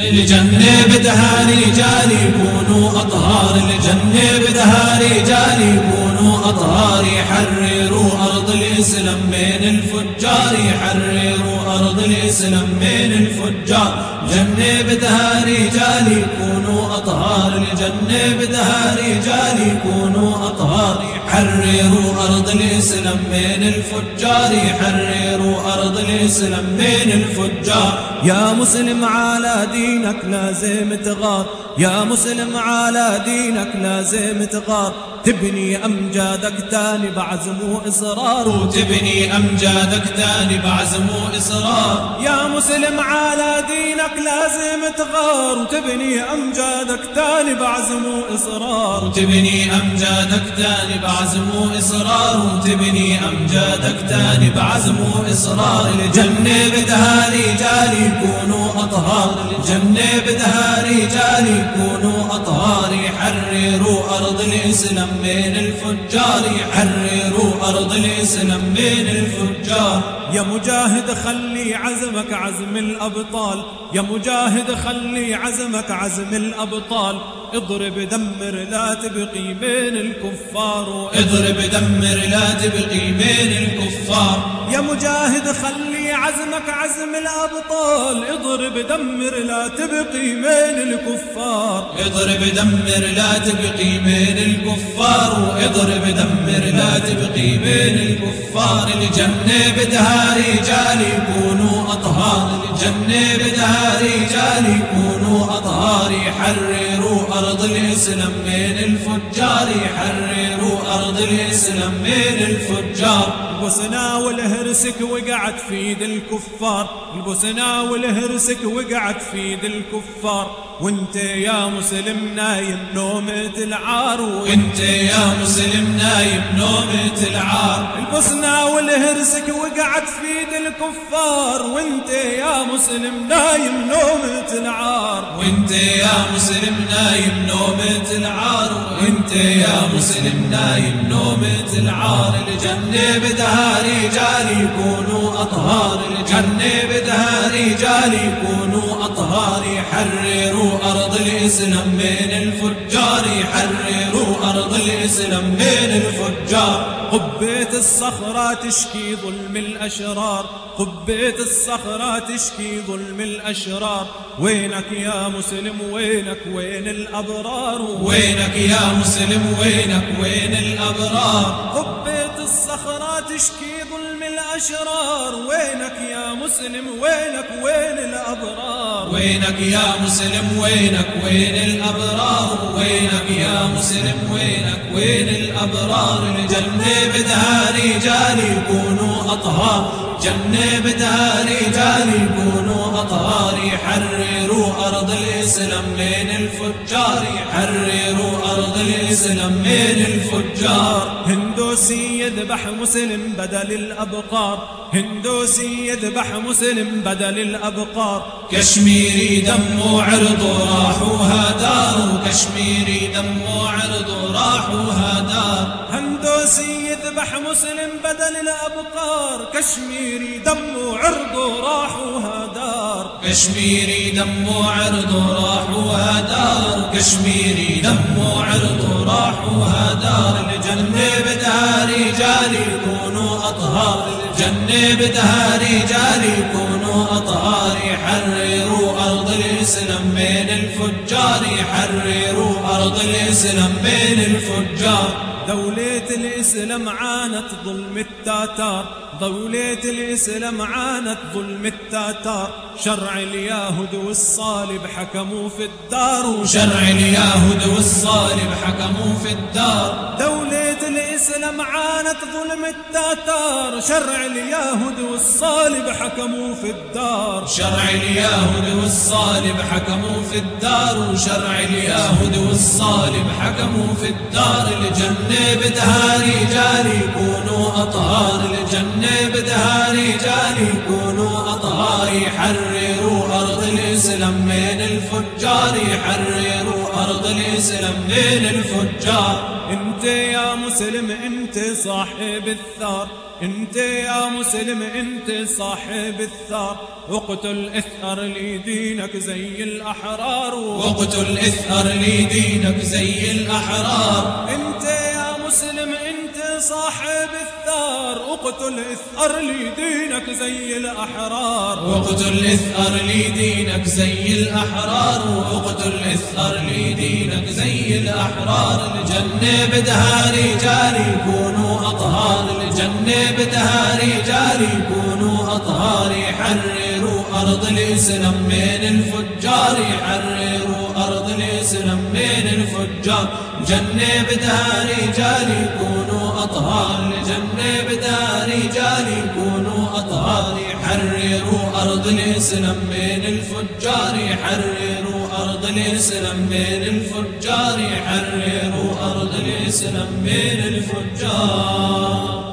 الجنة بدها رجال يكونوا أطهار الجنة بدها رجال يكونوا أطهار يحرروا أرض الإسلام من الفجار يحرروا أرض الإسلام من الفجار. جنة بدها رجال يكونوا أطهار الجنة بدها رجال يكونوا أطهار يحرروا أرض الإسلام من الفجار يحرروا أرض الإسلام من الفجار. يا مسلم على دينك لازم تغار يا مسلم على دينك لازم تغار. تبني أمجادك تاني بعزم وإصرار وتبني أمجادك تاني بعزم وإصرار يا مسلم على دينك لازم تغار. وتبني أمجادك تاني بعزم وإصرار وتبني أمجادك تاني بعزم وإصرار وتبني أمجادك تاني بعزم وإصرار الجنة بدها رجال يكونوا أطهار. الجنة بدها رجال يكونوا أطهار. يحرروا أرض الإسلام من الفجار يحرروا أرض الإسلام من الفجار. يا مجاهد خلي عزمك عزم الأبطال. يا مجاهد خلي عزمك عزم الأبطال. اضرب دمر لا تبقي بين الكفار. اضرب دمر لا تبقي بين الكفار. يا مجاهد خلي عزمك عزم الأبطال. اضرب دمر لا تبقي بين الكفار. اضرب دمر لا تبقي بين الكفار. اضرب دمر لا تبقي بين الكفار. الجنة بدها رجال يكونوا أطهار. الجنة بدها رجال يكونوا أطهار. يحرروا أرض الإسلام من الفجار. يحرروا أرض الإسلام من الفجار؟ البوسنا والهرسك وقعت في ايد الكفار. البوسنا والهرسك وقعت في ايد الكفار. وانت يا مسلم نايم نومة العار وانت يا مسلم نايم نومة العار. البوسنا والهرسك وقعت في ايد الكفار. وانت مسلم نايم نومة العار وانت يا مسلم نايم نومة العار وانت يا مسلم نايم نومة العار الجنة بدها رجال يكونوا أطهار. الجنة بدها رجال يكونوا أطهار. يحرروا أرض الإسلام من الفجار. يحرروا أرض الإسلام من الفجار. قبيت الصخرة تشكي ظلم الأشرار. قبيت الصخرة تشكي ظلم الأشرار. وينك يا مسلم؟ وينك؟ وين الأبرار؟ وينك يا مسلم؟ وينك؟ وين الأبرار؟ قبيت الصخرة تشكي الأشرار وينك يا مسلم؟ وينك؟ وين الأبرار؟ وينك يا مسلم؟ وينك؟ وين الأبرار؟ وينك يا مسلم؟ وينك؟ وين الأبرار؟ الجنة بدها رجال يكونوا أطهار. جنة بدها رجال يكونوا أطهار يحرروا أرض الإسلام من الفجار. يحرروا أرض الإسلام من الفجار. هندوسي يذبح مسلم بدل الأبقار. هندوسي يذبح مسلم بدل الأبقار. كشميري دم وعرض راحوا هدار كشميري دم وعرض راحوا هدار هندوسي يذبح مسلم بدل الأبقار كشميري دم وعرض راحوا هدار. كشميري دم وعرض راحوا هدار. كشميري دم وعرض راحوا هدار. الجنة بدها رجال يكونوا أطهار. الجنة بدها رجال يكونوا أطهار. الإسلام من الفجار يحرروا أرض الإسلام من الفجار. دولة الإسلام عانت ظلم التاتار. دولة الإسلام عانت ظلم التاتار. شرع اليهود والصالب حكموا في الدار. وشرع اليهود والصالب حكموا في الدار. عانت ظلم التاتار شرع اليهود والصالب حكموا في الدار. شرع اليهود والصالب حكموا في الدار. وشرع اليهود والصالب حكموا في الدار. الجنة بدها رجال يكونوا أطهار الجنة بدها رجال يكونوا أطهار يحرروا أرض الإسلام من الفجار. يحرروا أرض الإسلام من الفجار. أنت يا مسلم أنت صاحب الثار. أنت يا مسلم أنت صاحب الثار. اقتل اثأر لدينك زي الأحرار. واقتل اثأر لدينك زي الأحرار. أنت يا مسلم أنت صاحب الثار اقتل اثأر لدينك زي الأحرار. واقتل اثأر لدينك زي الأحرار واقتل اثأر لدينك زي الأحرار. الجنة بدها رجال يكونوا أطهار. الجنة بدها رجال يكونوا أطهار. يحرروا أرض الاسلام من الفجار يحرروا أرض الاسلام من الفجار. جنة بدها رجال يكونوا أطهار. الجنة بدها رجال يكونوا أطهار. يحرروا أرض الاسلام من الفجار يحرروا أرض الاسلام من الفجار. يحرروا أرض الاسلام من الفجار.